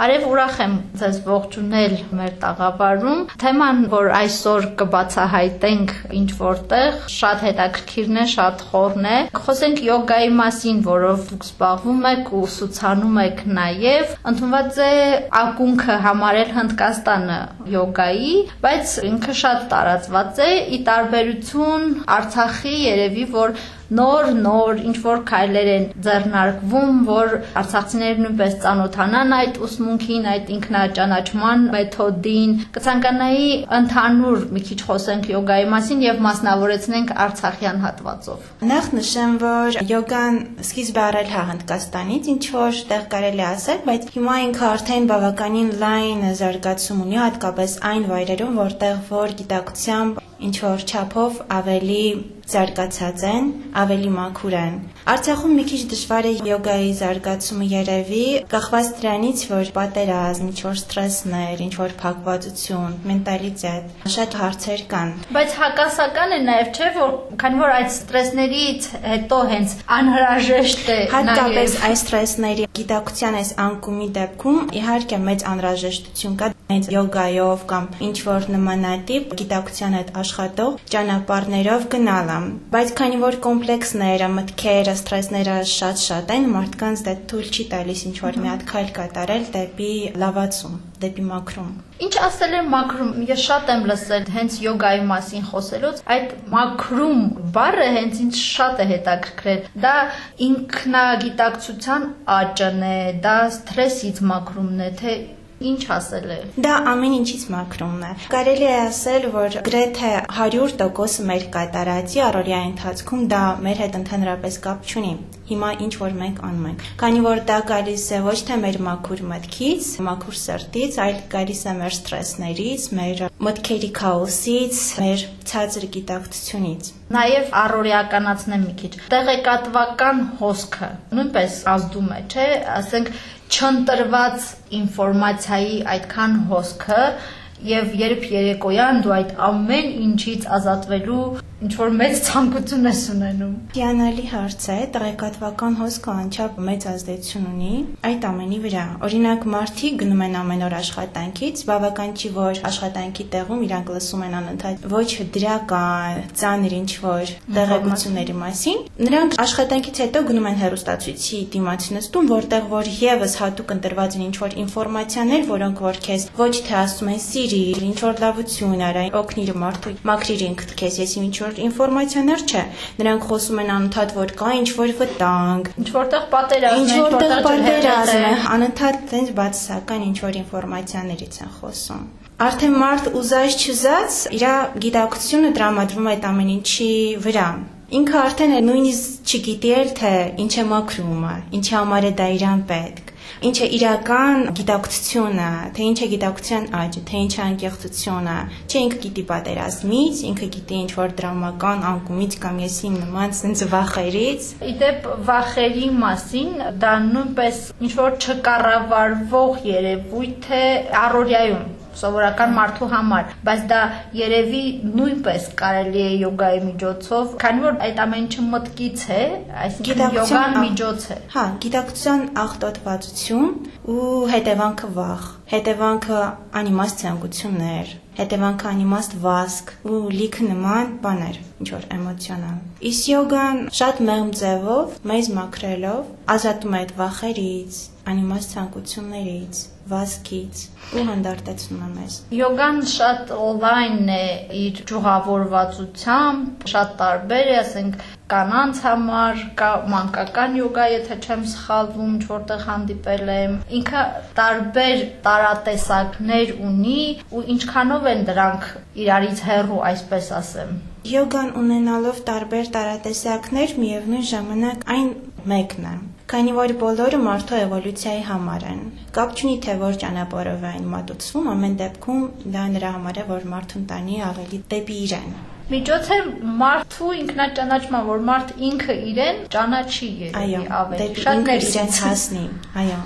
Արև ուրախ եմ ձեզ ողջունել մեր տաղավարում։ Թեման, որ այսօր կբացահայտենք ինչ որտեղ, շատ հետաքրքիրն է, շատ խորն է։ Խոսենք յոգայի մասին, որով զբաղվում եք ու ուսուցանում եք նաև։ Ընդունված է ակունքը համարել Հնդկաստանը յոգայի, բայց ինքը շատ տարածված է՝ ի տարբերություն Արցախի, երևի որ նոր նոր ինչ որ քայլեր են ձեռնարկվում, որ արցախցիները նույնպես ծանոթանան այդ ուսմունքին, այդ ինքնաճանաչման մեթոդին։ Կցանկանայի ընդհանուր մի քիչ խոսենք յոգայի մասին եւ մասնավորեցնենք արցախյան հատվածով։ Նախ նշեմ, որ յոգան սկիզբ առել հա Հնդկաստանից, ինչ որ տեղ կարելի ասել, բայց հիմա ինքը արդեն բավականին լայն զարգացում ունի, հատկապես այն վայրերում, որտեղ որ գիտակցությամբ ինչ որ չափով ավելի զարգացած են, ավելի մաքուր են։ Արցախում մի քիչ դժվար է յոգայի զարգացումը երևի, կախված դրանից, որ պատերազմ, ինչ որ ստրեսներ, ինչ որ փակվածություն, մենտալիտետ, շատ հարցեր կան։ Բայց հակասական է նաև չէ, որ քանի որ այդ ստրեսներից հետո հենց անհրաժեշտ է հատկապես այս ստրեսների գիտակցության այս անկումի դեպքում իհարկե մեծ անհրաժեշտություն կա հենց յոգայով կամ ինչ որ նմանատիպ գիտակցության հետ աշխատող ճանապարհներով գնալը բայց քանի որ կոմպլեքսները մտքերը ստրեսները շատ-շատ են մարդկանց դա թույլ չի տալիս ինչ որ մի հատ քայլ կատարել դեպի լավացում դեպի մաքրում Ինչ ասել եմ մաքրում, ես շատ եմ լսել հենց յոգայի մասին խոսելուց, այդ մաքրում բառը հենց ինձ շատ է հետաքրքրել։ Դա ինքնագիտակցության աճն է, դա սթրեսից մաքրումն է, թե Ինչ ասել է։ Դա ամեն ինչից մաքրումն է։ Կարելի է ասել, որ գրեթե 100% մեր կատարածի առօրյա ընթացքում դա մեր հետ ընդհանրապես կապ չունի։ Հիմա ինչ որ մենք անում ենք։ Քանի որ դա գալիս է ոչ թե մեր մաքուր մտքից, մաքուր սրտից, այլ գալիս է մեր ստրեսներից, մեր մտքերի քաոսից, մեր ցածր գիտակցությունից։ Նաև առօրյականացնեմ մի քիչ։ Տեղեկատվական հոսքը նույնպես ազդում է, չէ՞, ասենք չընտրված ինֆորմացիայի այդքան հոսքը եւ երբ երեկոյան դու այդ ամեն ինչից ազատվելու ինչ որ մեծ ցանկություն ես ունենում։ Հիանալի հարց է, տեղեկատվական հոսքը անչափ մեծ ազդեցություն ունի այդ ամենի վրա։ Օրինակ, մարդիկ գնում են ամեն օր աշխատանքից, բավական չի որ աշխատանքի տեղում իրանք լսում են անընդհատ ոչ դրական, ծանր ինչ որ տեղեկությունների մասին։ Նրանք աշխատանքից հետո գնում են հերոստացույցի դիմաց նստում, որտեղ որ եւս հատուկ ընտրված են ինչ որ ինֆորմացիաներ, որոնք որ քեզ ոչ թե ասում են սիրիր, ինչ որ լավություն արա, օգնիր մարդու, մաքրիր ինքդ քեզ, ես ինչ որ որ ինֆորմացիաներ չէ։ Նրանք խոսում են անընդհատ, որ կա ինչ որ վտանգ, ինչ որտեղ պատերազմ է, ինչ որտեղ պատերազմ է, անընդհատ տենց բացասական ինչ որ ինֆորմացիաներից են խոսում։ Արդեն մարդ ուզած չուզած իր գիտակցությունը տրամադրում է այդ ամեն ինչի վրա։ Ինքը արդեն նույնիսկ չգիտի էլ թե ինչ է մաքրումը, ինչի համար է դա իրան պետք ինչ է իրական գիտակցությունը, թե ինչ է գիտակցության աճը, թե ինչ է անկեղծությունը։ Չէ ինքը գիտի պատերազմից, ինքը գիտի ինչ որ դրամական անկումից կամ եսի նման sense վախերից։ Իդեպ վախերի մասին դա նույնպես ինչ որ չկառավարվող երևույթ է առօրյայում սովորական մարդու համար, բայց դա երևի նույնպես կարելի է յոգայի միջոցով, քանի որ այդ ամեն ինչը մտքից է, այսինքն յոգան միջոց է։ Հա, գիտակցության աղտոտվածություն ու հետևանքը վախ, հետևանքը անիմաստ ցանկություններ, հետևանքը անիմաստ վազք ու լիքը նման բաներ, ինչ որ էմոցիոնալ։ Իսկ յոգան շատ մեղմ ձևով, մեզ մաքրելով, ազատում է այդ վախերից, անիմաստ ցանկություններից, վազքից ու հանդարտեցնում է մեզ։ Յոգան շատ on-line է իր ճյուղավորվածությամբ, շատ տարբեր է, ասենք կանանց համար կա մանկական յոգա, եթե չեմ սխալվում, որտեղ հանդիպել եմ։ Ինքը տարբեր տարատեսակներ ունի ու ինչքանով են դրանք իրարից հեռու, այսպես ասեմ։ Յոգան ունենալով տարբեր տարատեսակներ, միևնույն ժամանակ այն մեկն է քանի որ բոլորը մարդու էվոլյուցիայի համար են։ Կապ չունի թե որ ճանապարհով այն մատուցվում, ամեն դեպքում դա նրա համար է, որ մարդուն տանի ավելի դեպի իրեն։ Միջոց է մարդու ինքնաճանաչման, որ մարդ ինքը իրեն ճանաչի երևի ավելի։ Շատ ներսից հասնի։ Այո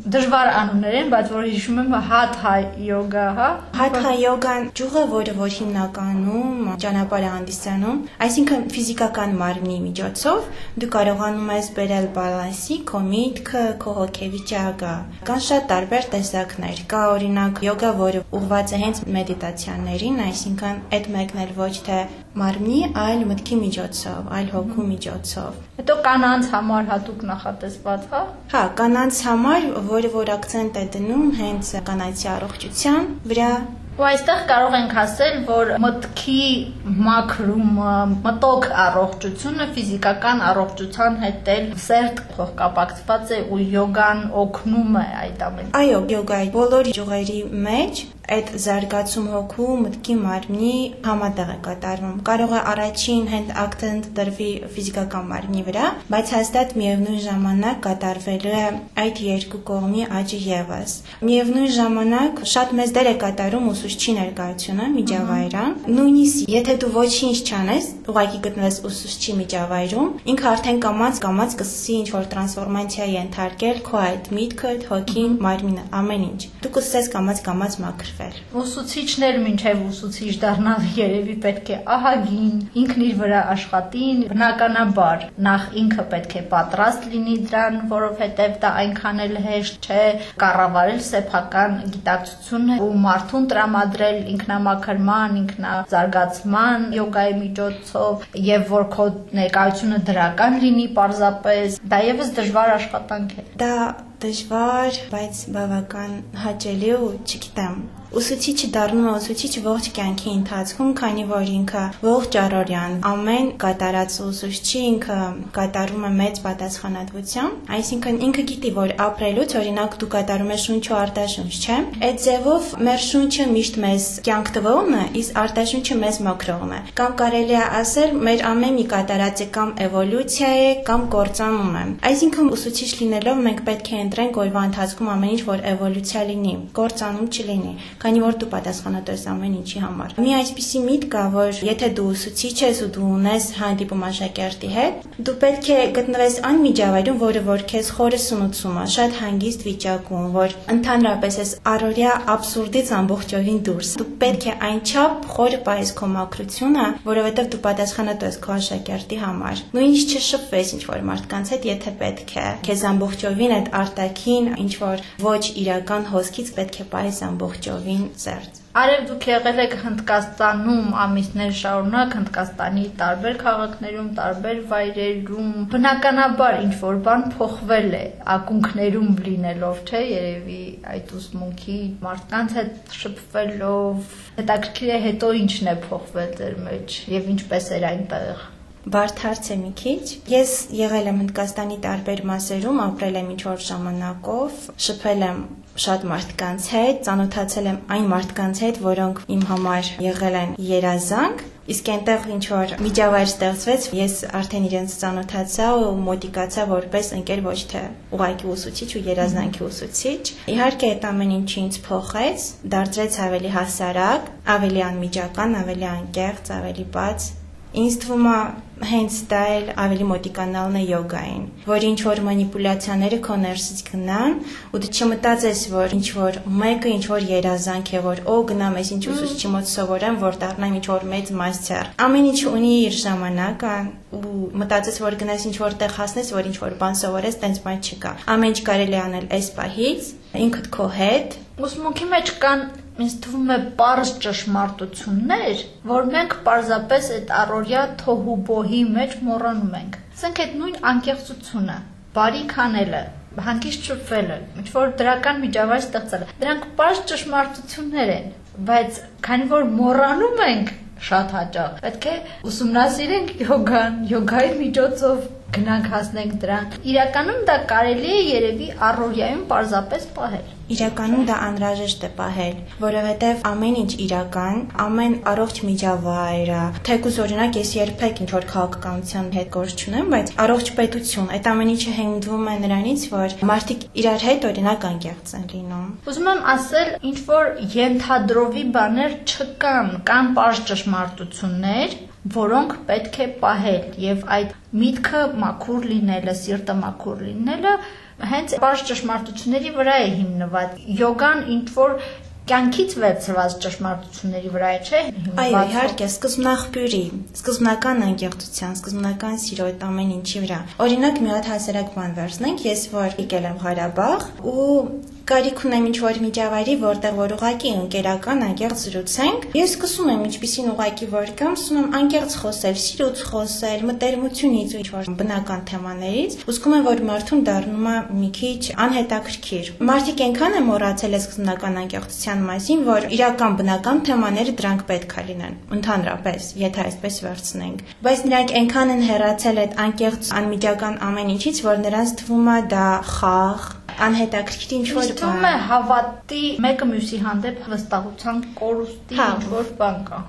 դժվար անուններ են, բայց որ հիշում եմ Hatha yoga, հա։ Hatha yoga-ն ճյուղը, որը որ հիմնականում ճանապարհ է հանդիսանում, այսինքն ֆիզիկական մարմնի միջոցով դու կարողանում ես բերել բալանսի քո միտքը, քո հոգեվիճակը։ Կան շատ տարբեր տեսակներ։ Կա օրինակ յոգա, որը ուղղված է հենց մեդիտացիաներին, այսինքն այդ մեկն էլ ոչ թե մարմնի, այլ մտքի միջոցով, այլ հոգու միջոցով։ Հետո կանանց համար հատուկ նախատեսված, հա։ Հա, կանանց համար, որը որ акցենտ է դնում հենց կանանցի առողջության վրա, Ու այստեղ կարող ենք ասել, որ մտքի մաքրումը, մտոք առողջությունը ֆիզիկական առողջության հետ էլ սերտ փոխկապակցված է ու յոգան օգնում է այդ ամեն։ Այո, յոգայի բոլոր ճյուղերի մեջ այդ զարգացում հոգու, մտքի, մարմնի համատեղ է կատարվում։ Կարող է առաջին հենց ակտը ընտրվի ֆիզիկական մարմնի վրա, բայց հաստատ միևնույն ժամանակ կատարվելու է այդ երկու կողմի աճը եւս։ Միևնույն ժամանակ շատ մեծ դեր է կատարում ուսուցչի ներկայությունը միջավայրան։ Նույնիսկ եթե դու ոչինչ չանես, ուղղակի գտնվես ուսուցչի միջավայրում, ինքը արդեն կամած կամած կսկսի ինչ որ տրանսֆորմացիա ենթարկել քո այդ միտքը, հոգին, մարմինը, ամեն ինչ։ Դու կսկսես կամած կամած մաքրվել։ Ուսուցիչն էլ մինչև ուսուցիչ դառնալ երևի պետք է ահագին, ինքն իր վրա աշխատին, բնականաբար նախ ինքը պետք է պատրաստ լինի դրան, որովհետև դա այնքան էլ հեշտ չէ կառավարել սեփական գիտակցությունը ու մարդուն տրամադրել ինքնամաքրման, ինքնազարգացման յոգայի միջոցով եւ որ քո ներկայությունը դրական լինի պարզապես, դա եւս դժվար աշխատանք է։ Դա դժվար, բայց բավական հաճելի ու չգիտեմ, Ուսուցիչը դառնում է ուսուցիչ ողջ կյանքի ընթացքում, քանի որ ինքը ողջ առօրյան ամեն կատարած ուսուցչի ինքը կատարում է մեծ պատասխանատվությամբ, այսինքն ինքը գիտի, որ ապրելուց օրինակ դու կատարում ես շունչ ու արտաշունչ, չէ՞։ Այդ ձևով մեր շունչը միշտ մեզ կյանք տվողն է, իսկ արտաշունչը մեզ մաքրողն է։ Կամ կարելի է ասել, մեր ամեն մի կատարածը կամ էվոլյուցիա է, կամ կործանում է։ Այսինքն ուսուցիչ լինելով մենք պետք է ընտրենք օրվա ընթացքում ամեն ինչ, որ էվոլյուցիա լինի, կործանում չլինի քանի որ դու պատասխանատու ես ամեն ինչի համար։ Մի այսպիսի միտք կա, որ եթե դու ուսուցիչ ես ու դու ունես հանդիպում աշակերտի հետ, դու պետք է գտնվես այն միջավայրում, որը որ քեզ խորը սնուցում է, շատ հանգիստ վիճակում, որ ընդհանրապես ես առօրյա абսուրդից ամբողջովին դուրս։ Դու պետք է այնչափ խորը պահես քո մակրությունը, որովհետև դու պատասխանատու ես քո աշակերտի համար։ Նույնիսկ չշփվես ինչ որ մարդկանց հետ, եթե պետք է։ Քեզ ամբողջովին այդ արտաքին ինչ որ ոչ իրական հոսքից պետք է պահես ամբողջովին Արևին ծերծ։ Արև դուք եղել եք Հնդկաստանում ամիսներ շարունակ Հնդկաստանի տարբեր քաղաքներում, տարբեր վայրերում։ Բնականաբար ինչ որ բան փոխվել է ակունքներում լինելով, չէ, երևի այդ ուսմունքի մարդկանց հետ շփվելով։ Հետաքրքիր է հետո ինչն է փոխվել ձեր մեջ եւ ինչպես էր այնտեղ։ Բարդ հարց է մի քիչ։ Ես եղել եմ Հնդկաստանի տարբեր մասերում, ապրել եմ ինչ-որ ժամանակով, շփվել եմ շատ մարդկանց հետ, ծանոթացել եմ այն մարդկանց հետ, որոնք իմ համար եղել են երազանք, իսկ այնտեղ ինչ որ միջավայր ստեղծվեց, ես արդեն իրենց ծանոթացա ու մոտիկացա որպես ընկեր ոչ թե ուղակի ուսուցիչ ու երազանքի ուսուցիչ։ Իհարկե այդ ամեն ինչը ինձ փոխեց, դարձրեց ավելի հասարակ, ավելի անմիջական, ավելի անկեղծ, ավելի բաց Ինձ թվում է հենց դա էլ ավելի մոտիկանալն է յոգային, որ ինչ որ մանիպուլյացիաները քո ներսից գնան ու դու չմտածես, որ ինչ որ մեկը ինչ որ երազանք է, որ օ գնամ ես ինչ ուսուցչի մոտ սովորեմ, որ դառնամ ինչ որ մեծ մաստեր։ Ամեն ինչ ունի իր ժամանակը ու մտածես, որ գնաս ինչ որտեղ հասնես, որ ինչ որ բան սովորես, տենց բան չկա։ Ամեն ինչ կարելի անել այս պահից, ինքդ քո հետ։ Ուսմունքի մեջ կան ինձ թվում է པարզ ճշմարտություններ, որ մենք պարզապես այդ առօրյա թոհուբոհի մեջ մոռանում ենք։ Ասենք այդ նույն անկեղծությունը, բարիք անելը, հանգիստ շփվելը, ինչ որ դրական միջավայր ստեղծելը, դրանք པարզ ճշմարտություններ են, բայց քանի որ մոռանում ենք շատ հաճախ, պետք է ուսումնասիրենք յոգան, յոգայի միջոցով գնանք հասնենք դրան։ Իրականում դա կարելի է երևի առօրյայում պարզապես պահել։ Իրականում դա անհրաժեշտ է պահել, որովհետև ամեն ինչ իրական, ամեն առողջ միջավայրը, թեկուզ օրինակ ես երբեք ինչ որ քաղաքականության հետ գործ չունեմ, բայց առողջ պետություն, այդ ամեն ինչը հենվում է նրանից, որ մարդիկ իրար հետ օրինակ անկեղծ են լինում։ Ուզում եմ ասել, ինչ որ ենթադրովի բաներ չկան, կան ճշմարտություններ, որոնք պետք է պահել եւ այդ միտքը մաքուր լինելը, սիրտը մաքուր լինելը հենց բարձ ճշմարտությունների վրա է հիմնված։ Յոգան ինչ որ կյանքից վերցված ճշմարտությունների վրա է, չէ՞։ Այո, իհարկե, սկզբնախբյուրի, սկզբնական անկեղծության, սկզբնական սիրո այդ ամեն ինչի վրա։ Օրինակ, մի հատ հասարակ բան վերցնենք, ես որ եկել եմ Ղարաբաղ ու կարիք ունեմ ինչ որ միջավայրի, որտեղ որ ուղակի ընկերական անկեղծ զրուցենք, ես սկսում եմ ինչպեսին ուղակի որ կամ սկսում եմ անկեղծ խոսել, սիրուց խոսել, մտերմությունից ու ինչ որ բնական թեմաներից, ու զգում եմ, որ մարդուն դառնում է մի քիչ անհետաքրքիր։ Մարդիկ այնքան են մոռացել այս սկզբնական անկեղծության մասին, որ իրական բնական թեմաները դրանք պետք է լինեն, ընդհանրապես, եթե այսպես վերցնենք։ Բայց նրանք այնքան են հեռացել այդ անկեղծ անմիջական ամեն ինչից, որ նրանց թվում է դա խաղ, անհետաքրքիր ինչ որ բան։ Իսկ հավատի մեկը մյուսի հանդեպ վստահության կորուստի ինչ որ բան կա։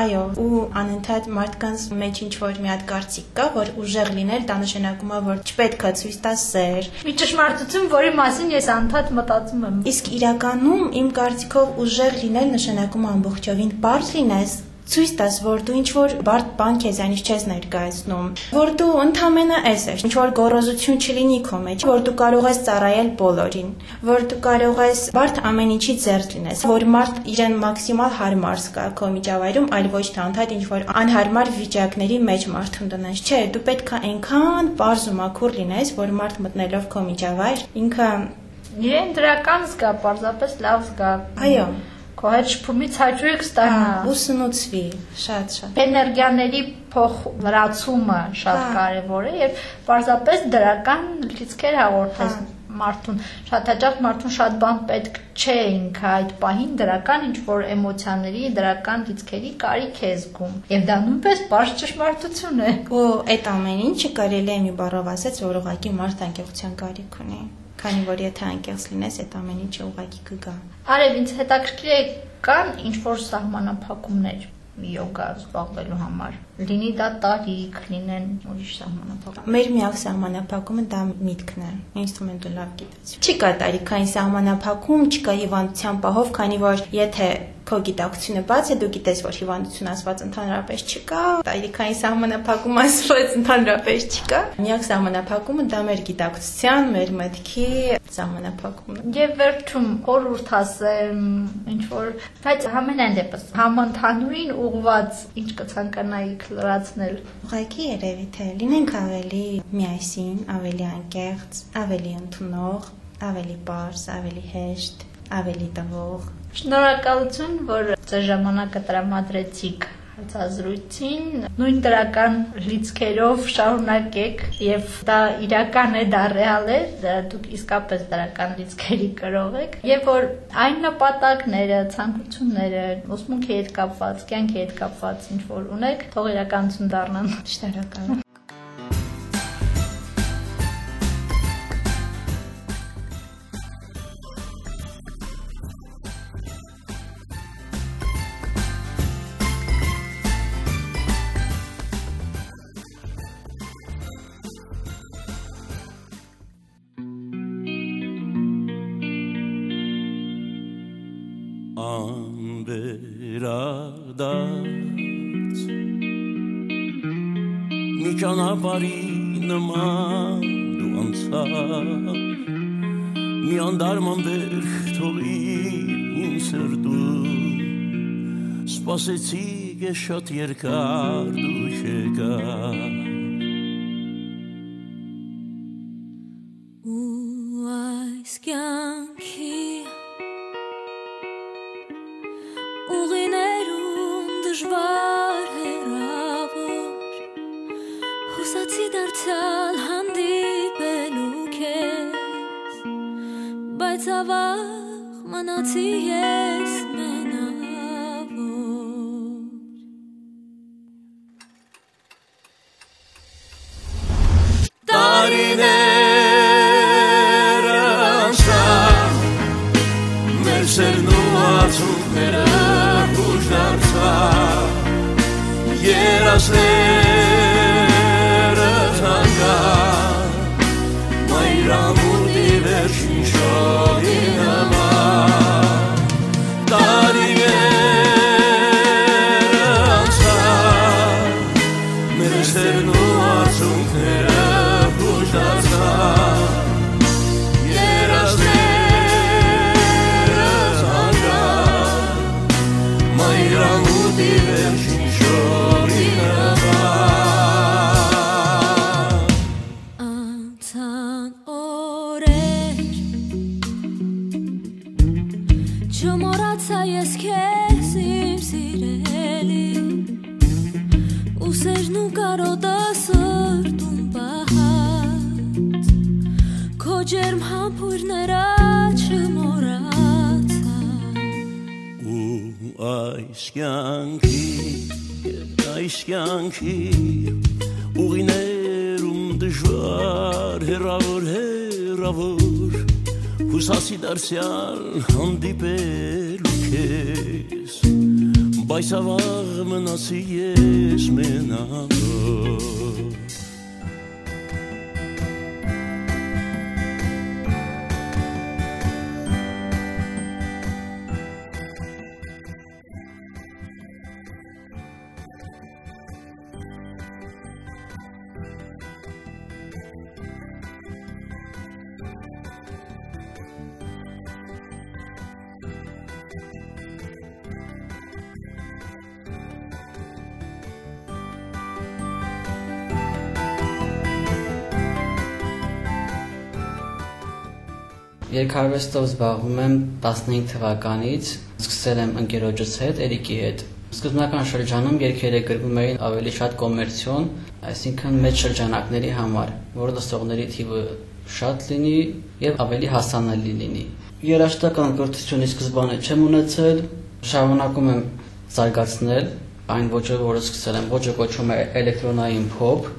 Այո, ու անընդհատ մարդկանց մեջ ինչ որ մի հատ կարծիք կա, որ ուժեղ լինել դա նշանակում է, որ չպետք է ցույց տաս սեր։ Մի ճշմարտություն, որի մասին ես անդադ մտածում եմ։ Իսկ իրականում իմ կարծիքով ուժեղ լինել նշանակում ամբողջովին པարզ լինես, ցույց տաս, որ դու ինչ որ բարդ բան քեզանից չես ներկայացնում, որ դու ընդամենը ես ես, ինչ որ գոռոզություն չլինի քո մեջ, որ դու կարող ես ծառայել բոլորին, որ դու կարող ես բարդ ամեն ինչի ձեռք լինես, որ մարդ իրեն մաքսիմալ հարմար զգա քո միջավայրում, այլ ոչ թե անդադ ինչ որ անհարմար վիճակների մեջ մարդուն դնես։ Չէ, դու պետք է այնքան པարզ ու մաքուր լինես, որ մարդ մտնելով քո միջավայր ինքը իրեն դրական զգա, պարզապես լավ զգա։ Այո քո հետ շփումից հաճույք ստանա ուսնուցվի շատ շատ էներգիաների փոխ լրացումը շատ կարևոր է եւ պարզապես դրական լիցքեր հաղորդես մարդուն շատ հաճախ մարդուն շատ բան պետք չէ ինքը այդ պահին դրական ինչ որ էմոցիաների դրական լիցքերի կարիք է զգում եւ դա նույնպես բարձ ճշմարտություն է ու այդ ամեն ինչը կարելի է մի բառով ասած որ ուղղակի մարդ անկեղության կարիք ունի քանի որ եթե անկեղծ լինես, այդ ամեն ինչը ուղղակի կգա։ Արև ինձ հետաքրքիր է կան ինչ որ սահմանափակումներ յոգա զբաղվելու համար։ Լինի դա տարիք, լինեն ուրիշ սահմանափակում։ Մեր միակ սահմանափակումը դա միտքն է։ Ինձ թվում է դու լավ գիտես։ Չկա տարիքային սահմանափակում, չկա հիվանդության պահով, քանի որ եթե քո գիտակցությունը բաց է, դու գիտես, որ հիվանդություն ասված ընդհանրապես չկա, տարիքային սահմանափակում ասված ընդհանրապես չկա։ Միակ սահմանափակումը դա մեր գիտակցության, մեր մտքի սահմանափակումն է։ Եվ վերջում խորհուրդ ասեմ, ինչ որ, բայց ամենայն դեպս համընդհանուրին ուղված ինչ կցանկանայիք լրացնել։ Ուղղակի երևի թե լինենք ավելի միասին, ավելի անկեղծ, ավելի ընդունող, ավելի པարս, ավելի հեշտ, ավելի տվող Շնորհակալություն, որ ձեր ժամանակը տրամադրեցիք հարցազրույցին նույն դրական լիցքերով շարունակեք եւ դա իրական է դա ռեալ է դուք իսկապես դրական լիցքերի կրող եք եւ որ այն նպատակները ցանկությունները ուսմունքի հետ կապված կյանքի հետ կապված ինչ որ ունեք թող իրականություն դառնան շնորհակալ անվերադարձ մի ճանապարհի նման դու անցավ մի անդարման վեր թողիր իմ սրտում սպասեցի շատ երկար դու չեկար Jerusalem. Կյանքի ուղիներում դժվար հերավոր հերավոր Հուսասի դարձյալ հանդիպել քեզ Բայց ավաղ մնացի ես մենակ Երկարվեստով զբաղվում եմ 15 թվականից, սկսել եմ ընկերոջս հետ, Էրիկի հետ։ Սկզբնական շրջանում երգերը գրվում էին ավելի շատ կոմերցիոն, այսինքն մեծ շրջանակների համար, որ լսողների թիվը շատ լինի եւ ավելի հասանելի լինի։ Երաժշտական կրթությունի սկզբանը չեմ ունեցել, շարունակում եմ զարգացնել այն ոճը, որը սկսել եմ, ոճը կոչվում է էլեկտրոնային փոփ,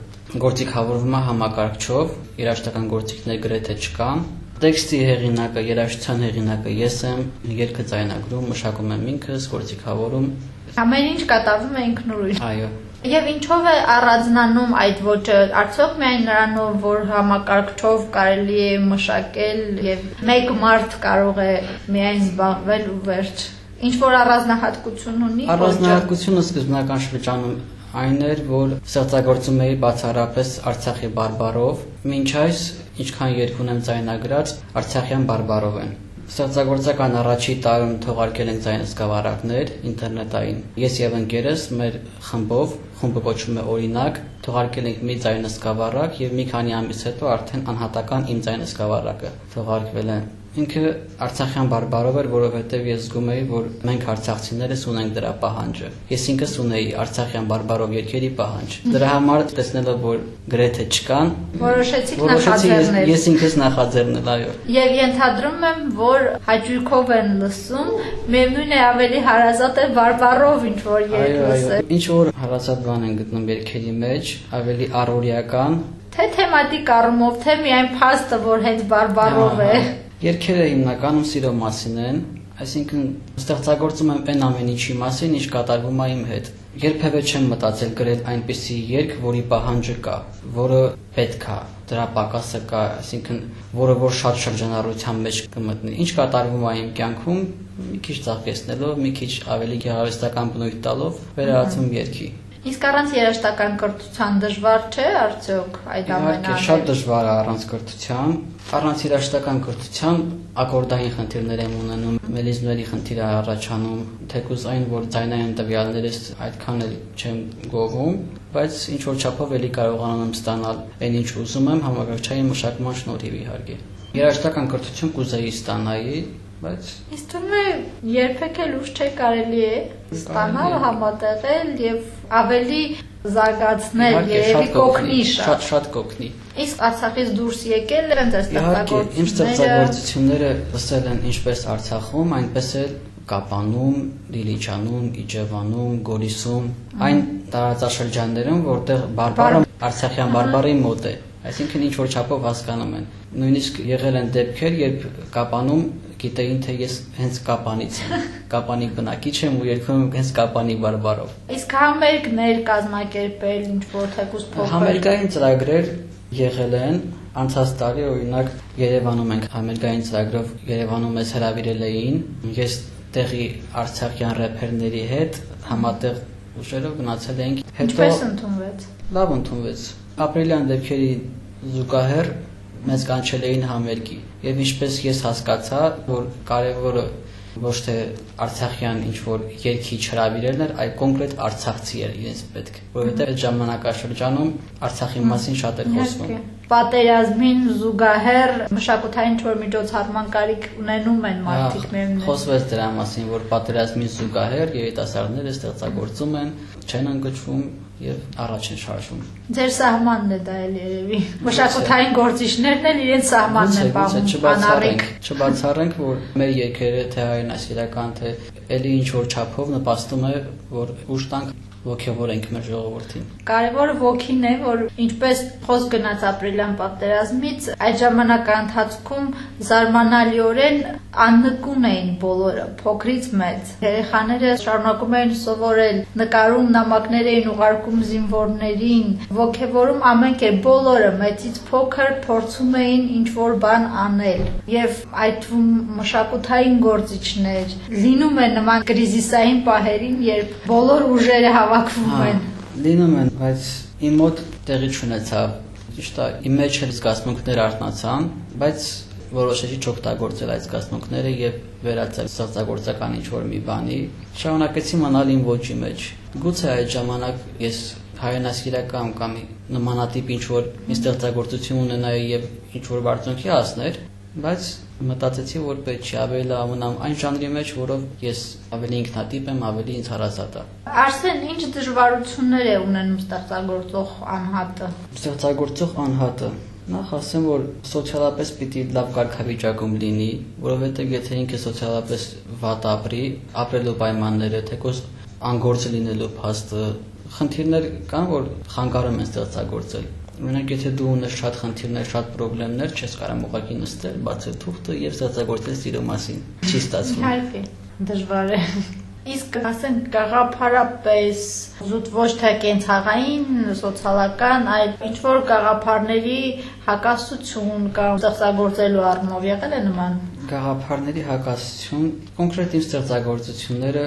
գործիքավորվում է համակարգչով, երաժշտական գործիքներ գրեթե չկան, Տեքստի հեղինակը, երաժշտության հեղինակը ես եմ, երգը ձայնագրում, մշակում եմ ինքս, գործիքավորում։ Ամեն ինչ կատարվում է ինքնուրույն։ Այո։ Եվ ինչով է առանձնանում այդ ոճը, արդյոք միայն նրանով, որ համակարգչով կարելի է մշակել եւ մեկ մարդ կարող է միայն զբաղվել ու վերջ։ Ինչ որ առանձնահատկություն ունի։ Առանձնահատկությունը սկզբնական շրջանում այն էր, որ ստեղծագործում էի բացառապես Արցախի բարբարով, մինչ այս ինչքան երգ ունեմ ձայնագրած, Արցախյան բարբարով են։ Ստեղծագործական առաջի տարում թողարկել ենք ձայնը սկավառակներ ինտերնետային։ Ես եւ ընկերս մեր խմբով, խումբը կոչվում է օրինակ, թողարկել ենք մի ձայնը սկավառակ եւ մի քանի ամիս հետո արդեն անհատական իմ ձայնը սկավառակը թողարկվել է Ինքը Արցախյան բարբարով էր, որովհետև ես զգում էի, որ մենք արցախցիներս ունենք դրա պահանջը։ Ես ինքս ունեի Արցախյան բարբարով երկերի պահանջ։ Դրա համար տեսնելով, որ գրեթե չկան, որոշեցիք նախաձեռնել։ Ես ինքս նախաձեռնել, այո։ Եվ ենթադրում եմ, որ հաճույքով են լսում, միևնույն է ավելի հարազատ է բարբարով ինչ որ երգ լսել։ Ինչ որ հարազատ բան են գտնում երգերի մեջ, ավելի առօրյական, թե թեմատիկ առումով, թե միայն փաստը, որ հենց բարբարով է։ Երկերը հիմնականում սիրո մասին են, այսինքն ստեղծագործում եմ այն ամեն ինչի մասին, ինչ կատարվում է իմ հետ։ Երբևէ չեմ մտածել գրել այնպիսի երգ, որի պահանջը կա, որը պետք է, դրա պակասը կա, այսինքն որը որ շատ շրջանառության մեջ կմտնի։ Ինչ կատարվում է իմ կյանքում, մի քիչ ցաղկեցնելով, մի քիչ ավելի գեղարվեստական բնույթ տալով վերածում երգի։ Իսկ առանց երաշտական կրթության դժվար չէ արդյոք այդ ամենը։ Իհարկե շատ դժվար է առանց կրթության։ Առանց երաշտական կրթության ակորդային խնդիրներ եմ ունենում, մելիզմների խնդիր է առաջանում, թեկուզ այն, որ ձայնային տվյալներս այդքան էլ չեմ գովում, բայց ինչ որ չափով էլի կարողանում ստանալ այն ինչ ուզում եմ համակարգչային մշակման շնորհիվ իհարկե։ Երաշտական կրթություն կուզեի ստանայի, բայց Իսկ թվում է երբեք էլ ուշ չէ կարելի է ստանալ, համատեղել եւ ավելի զարգացնել, երևի կոգնի շատ։ Շատ շատ կոգնի։ Իսկ Արցախից դուրս եկել են ձեր Իհարկե, իմ ստեղծագործությունները ստեղծագործությունները լսել են ինչպես Արցախում, այնպես էլ Կապանում, Դիլիչանում, Իջևանում, Գորիսում, այն տարածաշրջաններում, որտեղ բարբարը Արցախյան բարբարի մոտ է։ Այսինքն ինչ որ չափով հասկանում են։ Նույնիսկ եղել են դեպքեր, երբ Կապանում գիտեին, թե ես հենց Կապանից եմ։ Կապանի բնակիչ եմ ու երգում եմ հենց Կապանի բարբարով։ Իսկ համերգներ կազմակերպել ինչ որ թեկուս փոքր։ Համերգային ծրագրեր եղել են անցած տարի օրինակ Երևանում ենք համերգային ծրագրով Երևանում մեզ հրավիրել էին ես տեղի արցախյան рэփերների հետ համատեղ ուժերով գնացել էինք հետո Ինչպես ընդունվեց? Լավ ընդունվեց ապրիլյան դեպքերի զուգահեռ մեզ կանչել էին համերգի եւ ինչպես ես հասկացա որ կարևորը ոչ թե արցախյան ինչ որ երկի չհրավիրելն էր, այլ կոնկրետ արցախցի էր իրենց պետք, որովհետեւ այդ ժամանակաշրջանում Արցախի մասին շատ էր խոսվում պատերազմին զուգահեռ մշակութային ինչ որ միջոցառման կարիք ունենում են մարդիկ մերն։ Խոսվեց դրա մասին, որ պատերազմին զուգահեռ երիտասարդները ստեղծագործում են, չեն ընկճվում եւ առաջ են շարժվում։ Ձեր սահմանն է դա էլ երևի։ Մշակութային գործիչներն էլ իրենց սահմանն են պահում անառիկ։ Չբացառենք, որ մեր երկերը թե հայրենասիրական թե ելի ինչ որ չափով նպաստում է, որ ուշ տանք ողջավորենք մեր ժողովրդին։ Կարևորը ոգին է, որ ինչպես խոս գնաց ապրիլյան պատերազմից, այդ ժամանակահատվածում զարմանալիորեն աննկուն էին բոլորը, փոքրից մեծ։ Երեխաները շարունակում էին սովորել, նկարում նամակներ էին ուղարկում զինվորներին, ողջավորում ամենք է բոլորը մեծից փոքր փորձում էին ինչ-որ բան անել։ Եվ այդ մշակութային գործիչներ լինում է նման կրիզիսային պահերին, երբ բոլոր ուժերը հավաքվում Հա, են։ Լինում են, բայց իմ մոտ տեղի չունեցավ։ Ճիշտ է, իմ մեջ էլ զգացմունքներ արտնացան, բայց որոշեցի չօգտագործել այդ զգացմունքները եւ վերածել ստեղծագործական ինչ-որ մի բանի։ Շարունակեցի մնալ իմ ոճի մեջ։ Գուցե այդ ժամանակ ես հայրենասիրական կամ նմանատիպ ինչ-որ մի ստեղծագործություն ունենայի եւ ինչ-որ բարձունքի հասներ, բայց մտածեցի, որ պետք չի ավելի լավ մնամ այն ժանրի մեջ, որով ես ավելի ինքնատիպ եմ, ավելի ինձ հարազատ է։ Արսեն, ինչ դժվարություններ է ունենում ստեղծագործող անհատը։ Ստեղծագործող անհատը Նախ ասեմ, որ սոցիալապես պիտի լավ կարգավիճակում լինի, որովհետև եթե ինքը սոցիալապես վատ ապրի, ապրելու պայմանները, թեկոս անգործը լինելու փաստը, խնդիրներ կան, որ խանգարում են ստեղծագործել։ Օրինակ, եթե դու ունես շատ խնդիրներ, շատ խնդիրներ, չես կարող ուղղակի նստել, բացել թուղթը եւ ստեղծագործել սիրո մասին։ Չի ստացվում։ Իհարկե, դժվար է։ Իսկ ասենք գաղափարապես զուտ ոչ թե կենցաղային, սոցիալական, այլ ինչ որ գաղափարների հակասություն կամ ստեղծագործելու առումով եղել է նման։ Գաղափարների հակասություն կոնկրետ իմ ստեղծագործությունները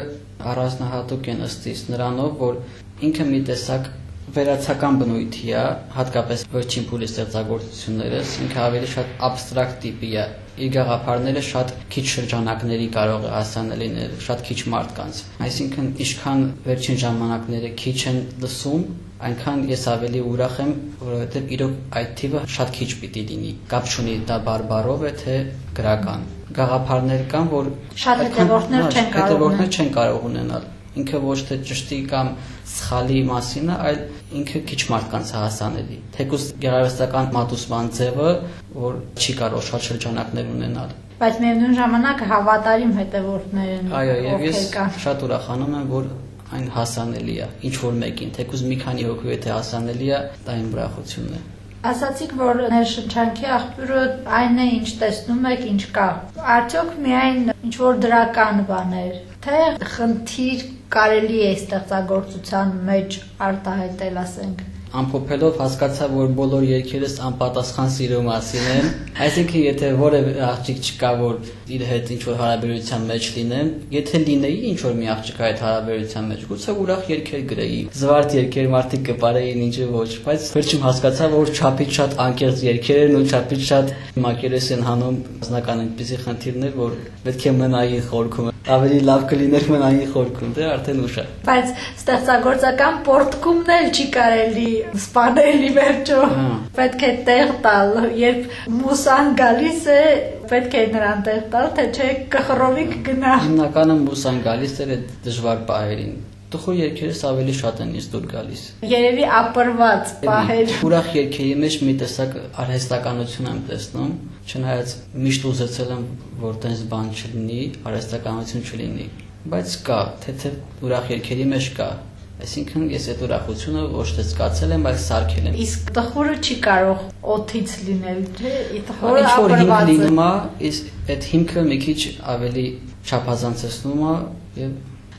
առանձնահատուկ են ըստիս նրանով, որ ինքը մի տեսակ վերացական բնույթի է, հատկապես վերջին փուլի ստեղծագործություններս, ինքը ավելի շատ абստրակտ տիպի է։ Իր գաղափարները շատ քիչ շրջանակների կարող է հասանել լինել, շատ քիչ մարդկանց։ Այսինքն, ինչքան վերջին ժամանակները քիչ են լսում, այնքան ես ավելի ուրախ եմ, որովհետև իրոք այդ թիվը շատ քիչ պիտի լինի։ Կապ չունի դա բարբարով է թե գրական։ Գաղափարներ կան, որ Շատ հետևորդներ չեն կարող հետևորդներ ունենալ։ չեն կարող ունենալ ինքը ոչ թե ճշտի կամ սխալի մասին է, այլ ինքը քիչ մարդկանց է հասանելի։ Թեկուզ գեղարվեստական մատուցման ձևը, որ չի կարող շատ շրջանակներ ունենալ։ Բայց միևնույն ժամանակ հավատարիմ հետևորդներ են։ Այո, եւ ես շատ ուրախանում եմ, որ այն հասանելի է ինչ որ մեկին, թեկուզ մի քանի հոգու եթե հասանելի է, դա իմ ուրախությունն է։ Ասացիք, որ ներշնչանքի աղբյուրը այն է, ինչ տեսնում եք, ինչ կա։ Արդյոք միայն ինչ որ դրական բաներ, թե խնդիր կարելի է ստեղծագործության մեջ արտահայտել, ասենք։ Ամփոփելով հասկացա, որ բոլոր երգերս անպատասխան սիրո մասին են։ Այսինքն, եթե որևէ աղջիկ չկա, որ իր հետ ինչ որ հարաբերության մեջ լինեմ, եթե լինեի ինչ որ մի աղջիկ այդ հարաբերության մեջ, գուցե ուրախ երգեր գրեի։ Զվարթ երգեր մարդիկ կպարեին ինչը ոչ, բայց վերջում հասկացա, որ չափից շատ անկեղծ երգեր են ու չափից շատ մակերես են հանում բազմական այնպիսի խնդիրներ, որ պետք է մնային խորքում։ Ավելի լավ կլիներ մնային խորքում, դե արդեն ուշ է։ Բայց ստեղծագործական պորտկումն էլ չի կարելի սպանել ի վերջո։ Հա։ Պետք է տեղ տալ, երբ մուսան գալիս է, պետք է նրան տեղ տալ, թե չէ կխռովի կգնա։ Հիմնականը մուսան գալիս էր այդ դժվար պահերին։ Տխուր երգերս ավելի շատ են ինձ դուր գալիս։ Երևի ապրված պահեր։ Ուրախ երգերի մեջ մի տեսակ արհեստականություն եմ տեսնում, չնայած միշտ ուզեցել եմ, որ տես բան չլինի, արհեստականություն չլինի, բայց կա, թեթև ուրախ երգերի մեջ կա։ Այսինքն ես այդ ուրախությունը ոչ թե զգացել եմ, այլ սարքել եմ։ Իսկ տխուրը չի կարող օթից լինել, թե Որ տխուրը ինչ որ հիմք ապրված է։ լինում է, իսկ այդ հիմքը մի քիչ ավելի չափազանցեցնում է եւ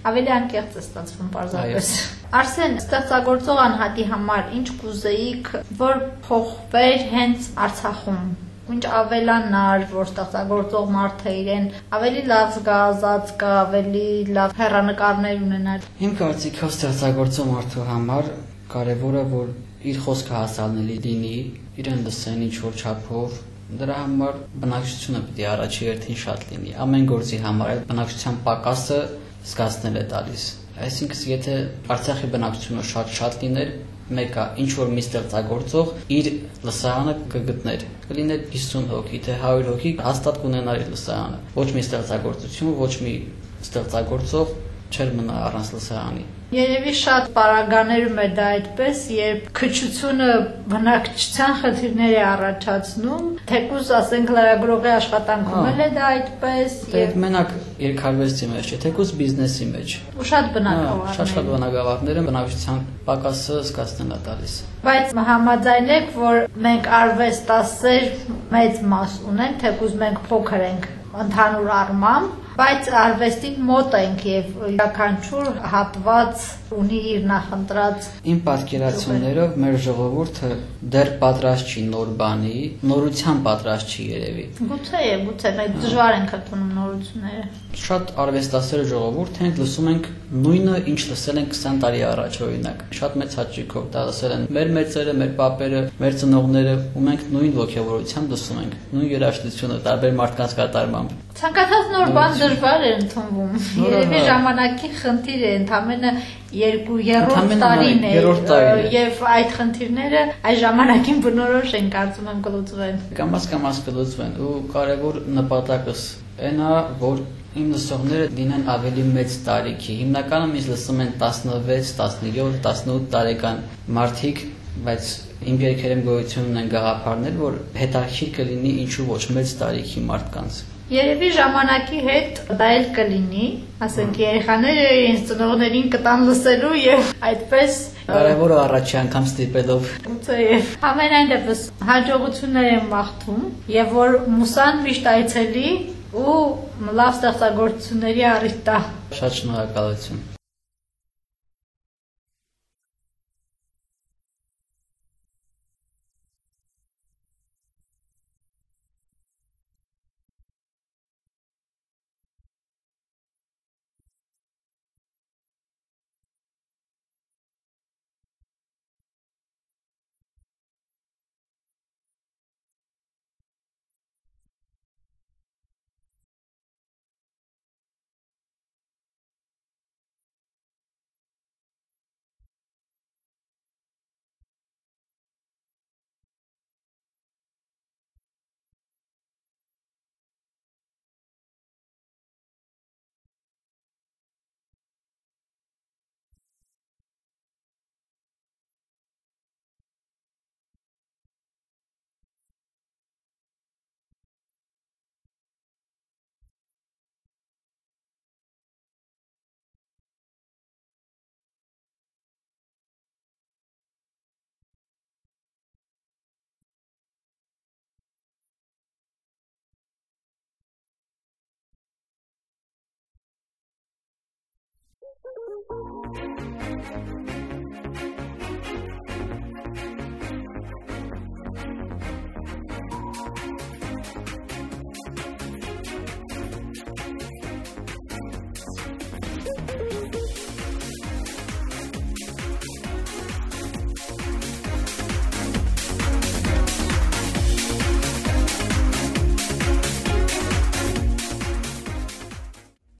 Ավելի անկեղծ է ստացվում պարզապես։ Արսեն, ստեղծագործող անհատի համար ինչ կուզեիք, որ փոխվեր հենց Արցախում։ Ինչ ավելանար, որ ստեղծագործող մարդը իրեն ավելի լավ զգա, ազատ զգա, ավելի լավ հեռանկարներ ունենար։ Իմ կարծիքով ստեղծագործող մարդու համար կարևորը որ իր խոսքը հասանելի լինի, իրեն լսեն ինչ որ չափով, դրա համար բնակչությունը պիտի առաջի հերթին շատ լինի։ Ամեն գործի համար այդ բնակչության պակասը զգացնել է տալիս։ Այսինքն, եթե Արցախի բնակչությունը շատ-շատ լիներ, մեկը ինչ որ մի ստեղծագործող իր լսարանը կգտներ։ Կլիներ 50 հոգի, թե 100 հոգի հաստատ կունենար իր լսարանը։ Ոչ մի ստեղծագործություն, ոչ մի ստեղծագործող չէր մնա առանց լսարանի։ Երևի շատ պարագաներում է դա այդպես, երբ քչությունը բնակչության խնդիրներ է առաջացնում, թեկուզ ասենք լրագրողի աշխատանքում էլ է դա այդպես, Դե մենակ երկարվեստի մեջ, չէ, թեկուզ բիզնեսի մեջ։ ու շատ բնակավարներ։ Շատ շատ բնակավարները բնակչության պակասը զգացնեն է տալիս։ Բայց համաձայնեք, որ մենք արվեստասեր մեծ մաս ունենք, թեկուզ մենք փոքր ենք ընդհանուր առմամբ, բայց արվեստին մոտ ենք եւ յուրաքանչյուր հատված ունի իր նախընտրած Իմ պատկերացումներով մեր ժողովուրդը դեռ պատրաստ չի նոր բանի, նորության պատրաստ չի երևի։ գուցե է, գուցե մենք դժվար ենք ընդունում նորությունները։ Շատ արվեստասեր ժողովուրդ ենք, լսում ենք նույնը, ինչ լսել ենք 20 տարի առաջ օրինակ։ Շատ մեծ հաճույքով դա լսել են մեր մեծերը, մեր պապերը, մեր ծնողները, ու մենք նույն ոգևորությամբ լսում ենք, նույն երաժշտությունը տարբեր մարդկանց կատարմամբ։ Ցանկացած նոր բան դժվար է ընդունվում։ Երևի ժամանակի խնդիր է, ընդամենը 2-3 Ընդամենը տարին է։ Եվ այդ խնդիրները այս ժամանակին բնորոշ են կարծում եմ կլուծվեն։ Կամաց կամաց կլուծվեն ու կարևոր նպատակս այն է, որ իմ լսողները լինեն ավելի մեծ տարիքի։ Հիմնականում ինձ լսում են 16, 17, 18 տարեկան մարդիկ, բայց իմ երգերեմ գոյություն ունեն գաղափարներ, որ հետաքրքիր կլինի ինչու ոչ մեծ տարիքի մարդկանց։ Երևի ժամանակի հետ դա էլ կլինի, ասենք երեխաները իրենց ծնողներին կտան լսելու եւ այդպես Կարևորը առաջի անգամ ստիպելով Գուցե եւ ամենայն դեպս հաջողություններ եմ մաղթում եւ որ մուսան միշտ այցելի ու լավ ստեղծագործությունների առիթ տա։ շատ շնորհակալություն։